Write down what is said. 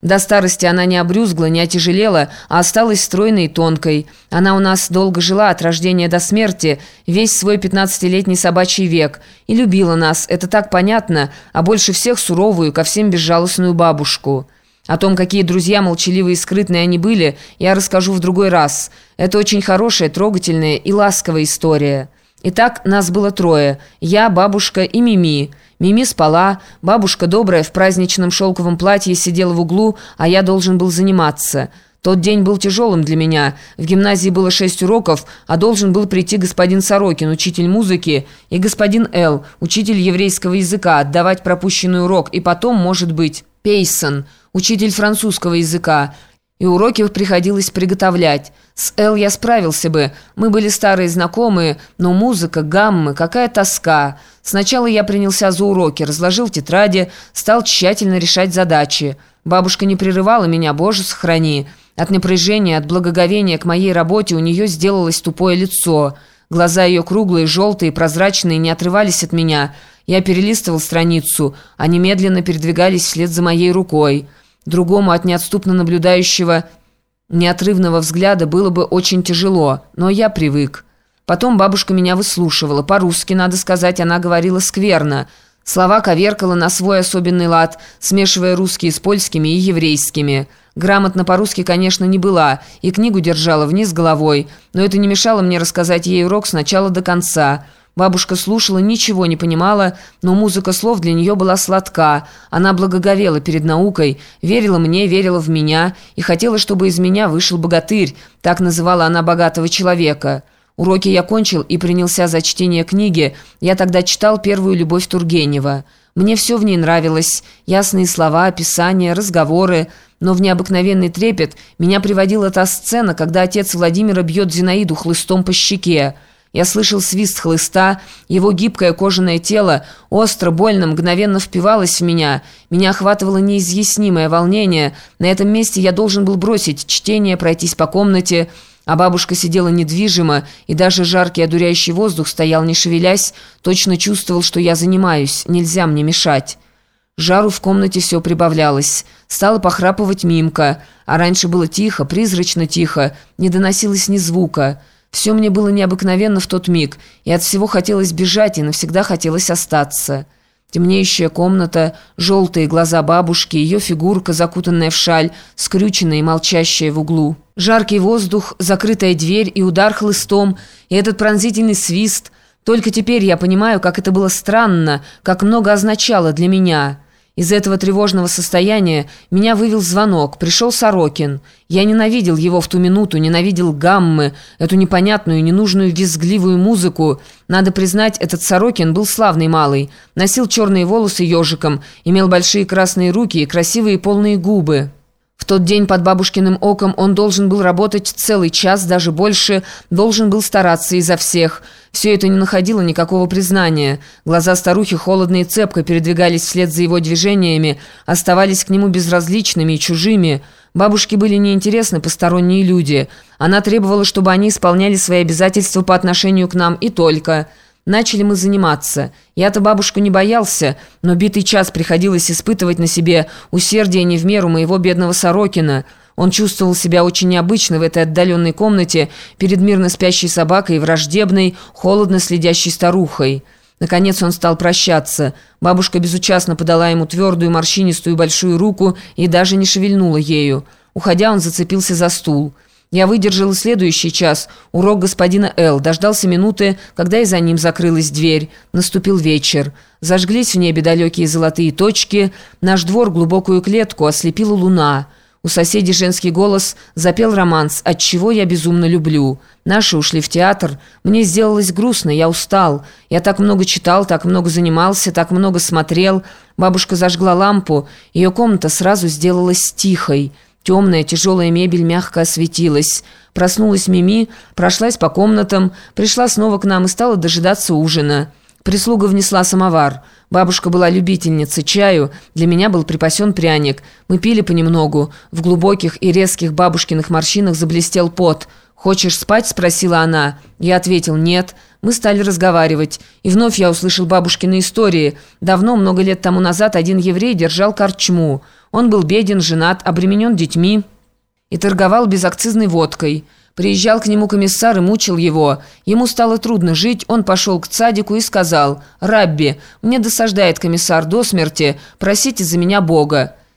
До старости она не обрюзгла, не отяжелела, а осталась стройной и тонкой. Она у нас долго жила от рождения до смерти, весь свой пятнадцатилетний собачий век. И любила нас, это так понятно, а больше всех суровую, ко всем безжалостную бабушку. О том, какие друзья молчаливые и скрытные они были, я расскажу в другой раз. Это очень хорошая, трогательная и ласковая история. Итак, нас было трое. Я, бабушка и Мими. Мими спала, бабушка добрая в праздничном шелковом платье сидела в углу, а я должен был заниматься. Тот день был тяжелым для меня. В гимназии было шесть уроков, а должен был прийти господин Сорокин, учитель музыки, и господин Эл, учитель еврейского языка, отдавать пропущенный урок, и потом, может быть, Пейсон, учитель французского языка, и уроки приходилось приготовлять. С Эл я справился бы. Мы были старые знакомые, но музыка, гаммы, какая тоска. Сначала я принялся за уроки, разложил тетради, стал тщательно решать задачи. Бабушка не прерывала меня, боже, сохрани. От напряжения, от благоговения к моей работе у нее сделалось тупое лицо. Глаза ее круглые, желтые, прозрачные, не отрывались от меня. Я перелистывал страницу, они медленно передвигались вслед за моей рукой. Другому от неотступно наблюдающего неотрывного взгляда было бы очень тяжело, но я привык. Потом бабушка меня выслушивала. По-русски, надо сказать, она говорила скверно. Слова коверкала на свой особенный лад, смешивая русские с польскими и еврейскими. Грамотно по-русски, конечно, не была, и книгу держала вниз головой, но это не мешало мне рассказать ей урок с начала до конца – Бабушка слушала, ничего не понимала, но музыка слов для нее была сладка. Она благоговела перед наукой, верила мне, верила в меня и хотела, чтобы из меня вышел богатырь. Так называла она богатого человека. Уроки я кончил и принялся за чтение книги. Я тогда читал «Первую любовь Тургенева». Мне все в ней нравилось. Ясные слова, описания, разговоры. Но в необыкновенный трепет меня приводила та сцена, когда отец Владимира бьет Зинаиду хлыстом по щеке. Я слышал свист хлыста, его гибкое кожаное тело остро, больно, мгновенно впивалось в меня. Меня охватывало неизъяснимое волнение. На этом месте я должен был бросить чтение, пройтись по комнате, а бабушка сидела недвижимо, и даже жаркий одуряющий воздух стоял, не шевелясь, точно чувствовал, что я занимаюсь, нельзя мне мешать. Жару в комнате все прибавлялось. Стала похрапывать Мимка, а раньше было тихо, призрачно тихо, не доносилось ни звука. Все мне было необыкновенно в тот миг, и от всего хотелось бежать, и навсегда хотелось остаться. Темнеющая комната, желтые глаза бабушки, ее фигурка, закутанная в шаль, скрюченная и молчащая в углу. Жаркий воздух, закрытая дверь и удар хлыстом, и этот пронзительный свист. Только теперь я понимаю, как это было странно, как много означало для меня». Из этого тревожного состояния меня вывел звонок. Пришел Сорокин. Я ненавидел его в ту минуту, ненавидел гаммы, эту непонятную, ненужную визгливую музыку. Надо признать, этот Сорокин был славный малый. Носил черные волосы ежиком, имел большие красные руки и красивые полные губы. В тот день под бабушкиным оком он должен был работать целый час, даже больше, должен был стараться изо всех. Все это не находило никакого признания. Глаза старухи холодно и цепко передвигались вслед за его движениями, оставались к нему безразличными и чужими. Бабушке были неинтересны посторонние люди. Она требовала, чтобы они исполняли свои обязательства по отношению к нам и только – Начали мы заниматься. Я-то бабушку не боялся, но битый час приходилось испытывать на себе усердие не в меру моего бедного Сорокина. Он чувствовал себя очень необычно в этой отдаленной комнате перед мирно спящей собакой и враждебной, холодно следящей старухой. Наконец он стал прощаться. Бабушка безучастно подала ему твердую, морщинистую большую руку и даже не шевельнула ею. Уходя, он зацепился за стул. Я выдержал следующий час, урок господина Л. Дождался минуты, когда и за ним закрылась дверь. Наступил вечер. Зажглись в небе далекие золотые точки. Наш двор глубокую клетку ослепила луна. У соседей женский голос запел романс «От чего я безумно люблю». Наши ушли в театр. Мне сделалось грустно, я устал. Я так много читал, так много занимался, так много смотрел. Бабушка зажгла лампу. Ее комната сразу сделалась тихой. Темная тяжелая мебель мягко осветилась. Проснулась Мими, прошлась по комнатам, пришла снова к нам и стала дожидаться ужина. Прислуга внесла самовар. Бабушка была любительницей чаю, для меня был припасен пряник. Мы пили понемногу. В глубоких и резких бабушкиных морщинах заблестел пот. «Хочешь спать?» – спросила она. Я ответил «нет». Мы стали разговаривать. И вновь я услышал бабушкины истории. Давно, много лет тому назад, один еврей держал корчму – Он был беден, женат, обременен детьми и торговал безакцизной водкой. Приезжал к нему комиссар и мучил его. Ему стало трудно жить, он пошел к цадику и сказал, «Рабби, мне досаждает комиссар до смерти, просите за меня Бога».